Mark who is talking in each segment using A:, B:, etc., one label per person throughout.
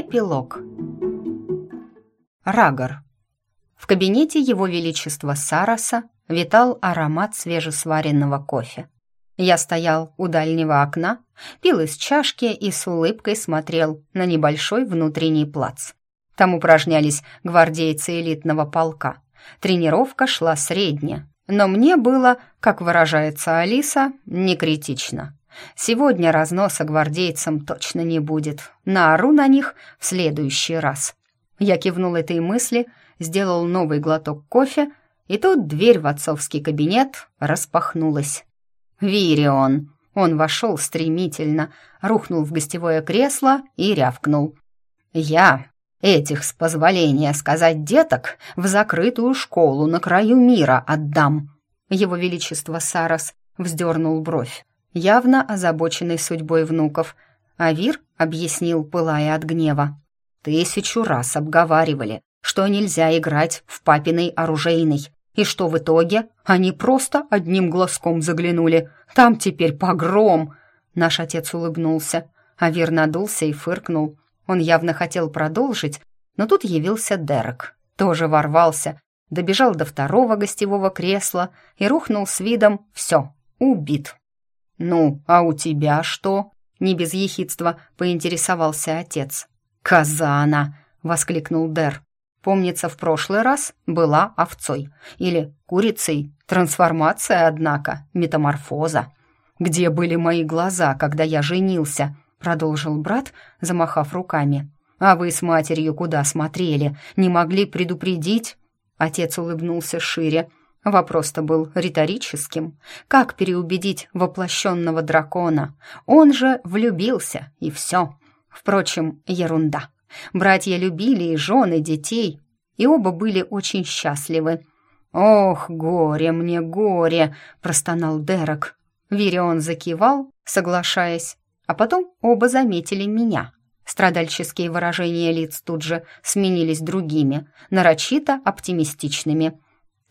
A: Эпилог. Рагор. В кабинете Его Величества Сараса витал аромат свежесваренного кофе. Я стоял у дальнего окна, пил из чашки и с улыбкой смотрел на небольшой внутренний плац. Там упражнялись гвардейцы элитного полка. Тренировка шла средняя, но мне было, как выражается Алиса, не критично. Сегодня разноса гвардейцам точно не будет. Наору на них в следующий раз. Я кивнул этой мысли, сделал новый глоток кофе, и тут дверь в отцовский кабинет распахнулась. «Вирион!» Он вошел стремительно, рухнул в гостевое кресло и рявкнул. «Я этих, с позволения сказать деток, в закрытую школу на краю мира отдам!» Его Величество Сарас вздернул бровь явно озабоченный судьбой внуков. Авир объяснил, пылая от гнева. «Тысячу раз обговаривали, что нельзя играть в папиной оружейной, и что в итоге они просто одним глазком заглянули. Там теперь погром!» Наш отец улыбнулся. Авир надулся и фыркнул. Он явно хотел продолжить, но тут явился Дерек. Тоже ворвался, добежал до второго гостевого кресла и рухнул с видом «все, убит». «Ну, а у тебя что?» — не без ехидства поинтересовался отец. «Коза она!» — воскликнул Дер. «Помнится, в прошлый раз была овцой. Или курицей. Трансформация, однако, метаморфоза. Где были мои глаза, когда я женился?» — продолжил брат, замахав руками. «А вы с матерью куда смотрели? Не могли предупредить?» Отец улыбнулся шире. Вопрос-то был риторическим. Как переубедить воплощенного дракона? Он же влюбился, и все. Впрочем, ерунда. Братья любили и жены, детей, и оба были очень счастливы. «Ох, горе мне, горе!» — простонал Дерек. Вирион закивал, соглашаясь, а потом оба заметили меня. Страдальческие выражения лиц тут же сменились другими, нарочито оптимистичными.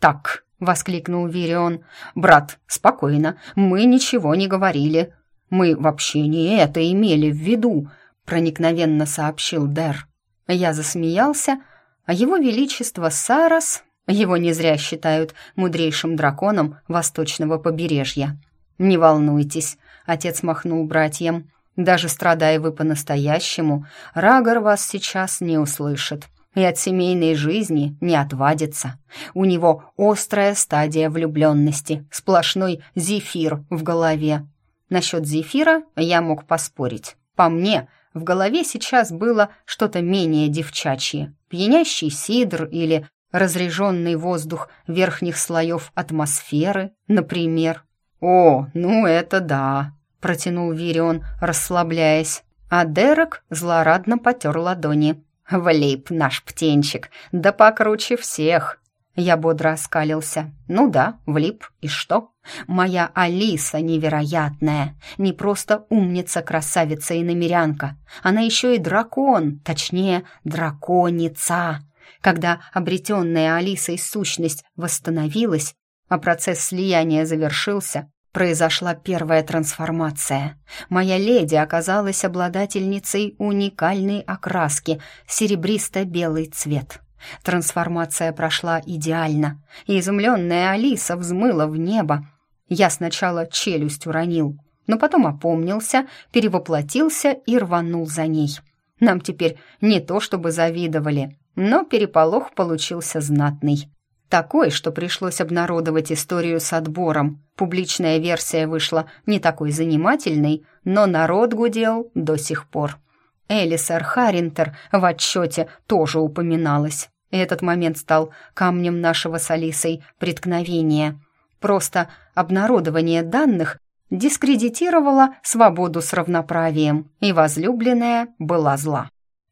A: «Так, — воскликнул Вирион. «Брат, спокойно, мы ничего не говорили. Мы вообще не это имели в виду», — проникновенно сообщил Дер. Я засмеялся, а его величество Сарас, его не зря считают мудрейшим драконом восточного побережья. «Не волнуйтесь», — отец махнул братьям. «Даже страдая вы по-настоящему, Рагор вас сейчас не услышит и от семейной жизни не отвадится. У него острая стадия влюбленности, сплошной зефир в голове. Насчет зефира я мог поспорить. По мне, в голове сейчас было что-то менее девчачье. Пьянящий сидр или разреженный воздух верхних слоев атмосферы, например. «О, ну это да!» — протянул Вирион, расслабляясь. А Дерек злорадно потер ладони. «Влип наш птенчик, да покруче всех!» Я бодро оскалился. «Ну да, влип, и что? Моя Алиса невероятная, не просто умница, красавица и намерянка, она еще и дракон, точнее, драконица!» Когда обретенная Алисой сущность восстановилась, а процесс слияния завершился, произошла первая трансформация. Моя леди оказалась обладательницей уникальной окраски серебристо-белый цвет. Трансформация прошла идеально, и изумленная Алиса взмыла в небо. Я сначала челюсть уронил, но потом опомнился, перевоплотился и рванул за ней. Нам теперь не то чтобы завидовали, но переполох получился знатный. Такой, что пришлось обнародовать историю с отбором. Публичная версия вышла не такой занимательной, но народ гудел до сих пор. Элисер Харинтер в отчете тоже упоминалась. Этот момент стал камнем нашего с Алисой преткновения. Просто обнародование данных дискредитировало свободу с равноправием, и возлюбленная была зла.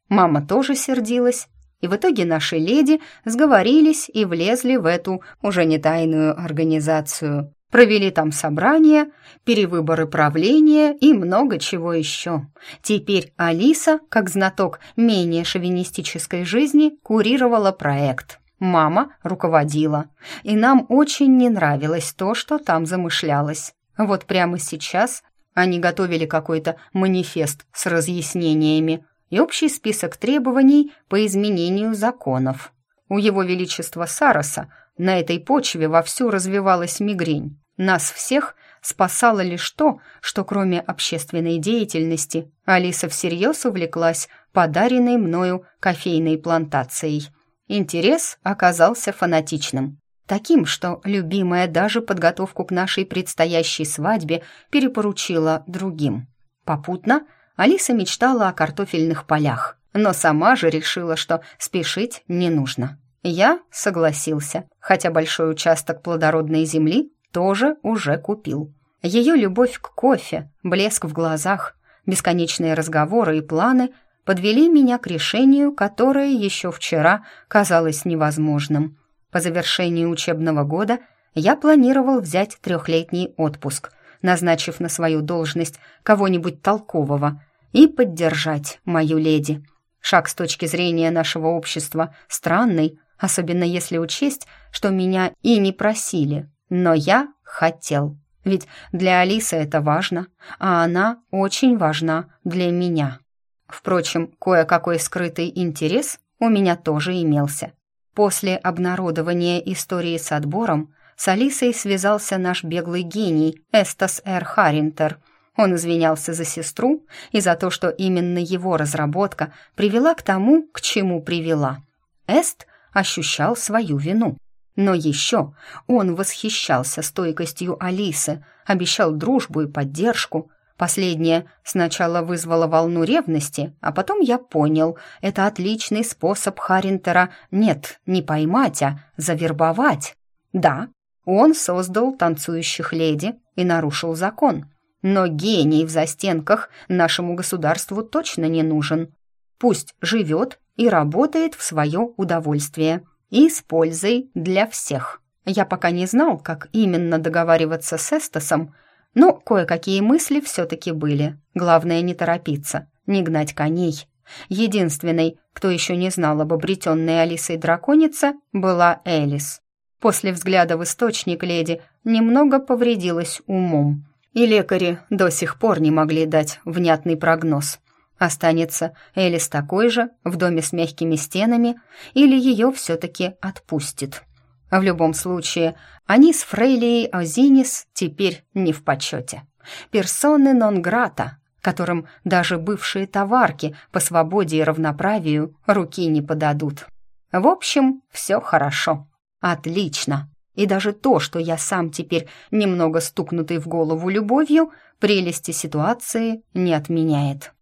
A: Мама тоже сердилась, и в итоге наши леди сговорились и влезли в эту уже не тайную организацию. Провели там собрания, перевыборы правления и много чего еще. Теперь Алиса, как знаток менее шовинистической жизни, курировала проект. Мама руководила. И нам очень не нравилось то, что там замышлялось. Вот прямо сейчас они готовили какой-то манифест с разъяснениями, и общий список требований по изменению законов. У его величества Сароса на этой почве вовсю развивалась мигрень. Нас всех спасало лишь то, что кроме общественной деятельности Алиса всерьез увлеклась подаренной мною кофейной плантацией. Интерес оказался фанатичным. Таким, что любимая даже подготовку к нашей предстоящей свадьбе перепоручила другим. Попутно Алиса мечтала о картофельных полях, но сама же решила, что спешить не нужно. Я согласился, хотя большой участок плодородной земли тоже уже купил. Ее любовь к кофе, блеск в глазах, бесконечные разговоры и планы подвели меня к решению, которое еще вчера казалось невозможным. По завершении учебного года я планировал взять трехлетний отпуск, назначив на свою должность кого-нибудь толкового и поддержать мою леди. Шаг с точки зрения нашего общества странный, особенно если учесть, что меня и не просили, но я хотел. Ведь для Алисы это важно, а она очень важна для меня. Впрочем, кое-какой скрытый интерес у меня тоже имелся. После обнародования истории с отбором с Алисой связался наш беглый гений Эстас Эр Харинтер. Он извинялся за сестру и за то, что именно его разработка привела к тому, к чему привела. Эст ощущал свою вину. Но еще он восхищался стойкостью Алисы, обещал дружбу и поддержку. Последнее сначала вызвало волну ревности, а потом я понял, это отличный способ Харинтера нет, не поймать, а завербовать. Да, он создал танцующих леди и нарушил закон. Но гений в застенках нашему государству точно не нужен. Пусть живет и работает в свое удовольствие и с пользой для всех. Я пока не знал, как именно договариваться с Эстасом, но кое-какие мысли все-таки были. Главное не торопиться, не гнать коней. Единственной, кто еще не знал об обретенной Алисой драконице, была Элис. После взгляда в источник леди немного повредилась умом, и лекари до сих пор не могли дать внятный прогноз. Останется Элис такой же, в доме с мягкими стенами, или ее все-таки отпустит. В любом случае, они с Фрейлией Озинис теперь не в почете. Персоны нон-грата, которым даже бывшие товарки по свободе и равноправию руки не подадут. В общем, все хорошо. Отлично. И даже то, что я сам теперь немного стукнутый в голову любовью, прелести ситуации не отменяет.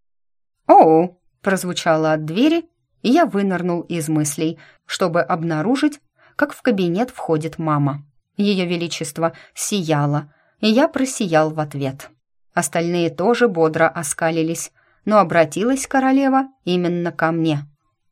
A: «Оу!» — прозвучало от двери, и я вынырнул из мыслей, чтобы обнаружить, как в кабинет входит мама. Ее величество сияло, и я просиял в ответ. Остальные тоже бодро оскалились, но обратилась королева именно ко мне.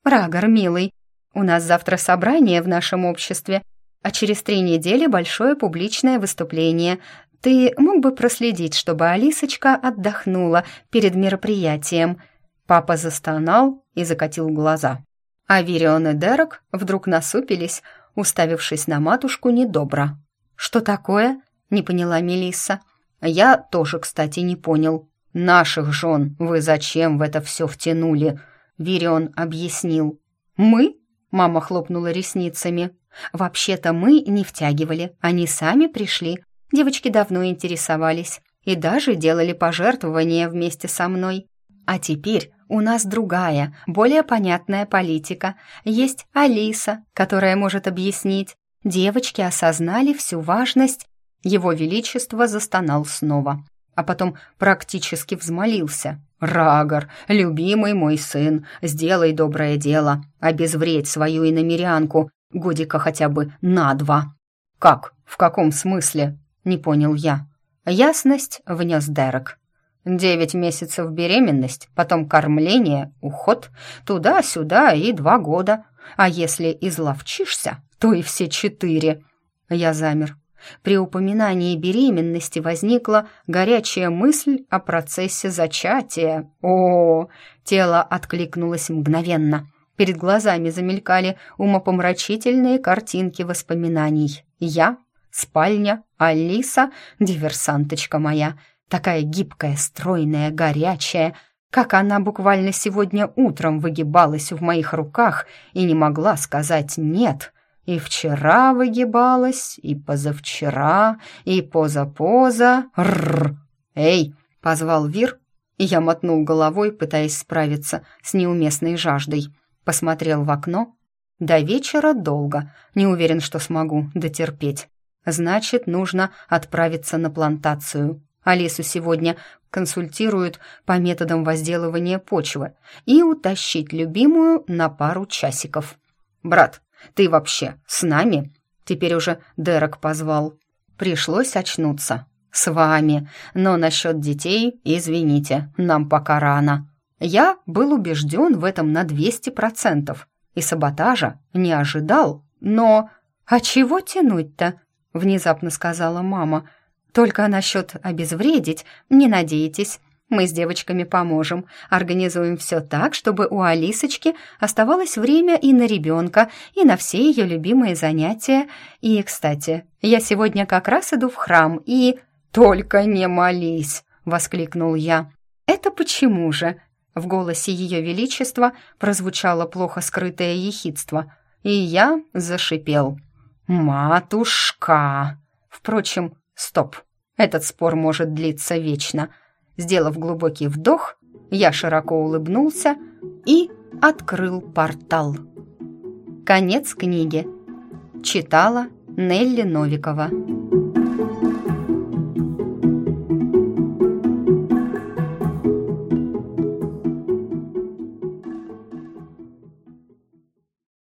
A: «Рагор, милый, у нас завтра собрание в нашем обществе, а через три недели большое публичное выступление. Ты мог бы проследить, чтобы Алисочка отдохнула перед мероприятием?» Папа застонал и закатил глаза. А Вирион и Дерек вдруг насупились, уставившись на матушку недобро. «Что такое?» — не поняла Мелисса. «Я тоже, кстати, не понял. Наших жен вы зачем в это все втянули?» Вирион объяснил. «Мы?» — мама хлопнула ресницами. «Вообще-то мы не втягивали, они сами пришли. Девочки давно интересовались и даже делали пожертвования вместе со мной. А теперь у нас другая, более понятная политика. Есть Алиса, которая может объяснить. Девочки осознали всю важность. Его Величество застонал снова, а потом практически взмолился. «Рагор, любимый мой сын, сделай доброе дело, обезвредь свою иномерянку, годика хотя бы на два». «Как? В каком смысле?» — не понял я. Ясность внес Дерек. Девять месяцев беременность, потом кормление, уход, туда-сюда и два года. А если изловчишься, то и все четыре. Я замер. При упоминании беременности возникла горячая мысль о процессе зачатия. О, тело откликнулось мгновенно. Перед глазами замелькали умопомрачительные картинки воспоминаний. Я, спальня, Алиса, диверсанточка моя — такая гибкая, стройная, горячая, как она буквально сегодня утром выгибалась в моих руках и не могла сказать «нет». И вчера выгибалась, и позавчера, и поза-поза. Рррр. «Эй!» — позвал Вир, и я мотнул головой, пытаясь справиться с неуместной жаждой. Посмотрел в окно. До вечера долго, не уверен, что смогу дотерпеть. Значит, нужно отправиться на плантацию. Алису сегодня консультируют по методам возделывания почвы и утащить любимую на пару часиков. «Брат, ты вообще с нами?» Теперь уже Дерек позвал. Пришлось очнуться. «С вами, но насчет детей, извините, нам пока рано». Я был убежден в этом на 200%, и саботажа не ожидал, но... «А чего тянуть-то?» — внезапно сказала мама — только насчет обезвредить не надейтесь. Мы с девочками поможем. Организуем все так, чтобы у Алисочки оставалось время и на ребенка, и на все ее любимые занятия. И, кстати, я сегодня как раз иду в храм, и... «Только не молись!» — воскликнул я. «Это почему же?» В голосе Ее Величества прозвучало плохо скрытое ехидство, и я зашипел. «Матушка!» Впрочем, Стоп, этот спор может длиться вечно. Сделав глубокий вдох, я широко улыбнулся и открыл портал. Конец книги. Читала Нелли Новикова.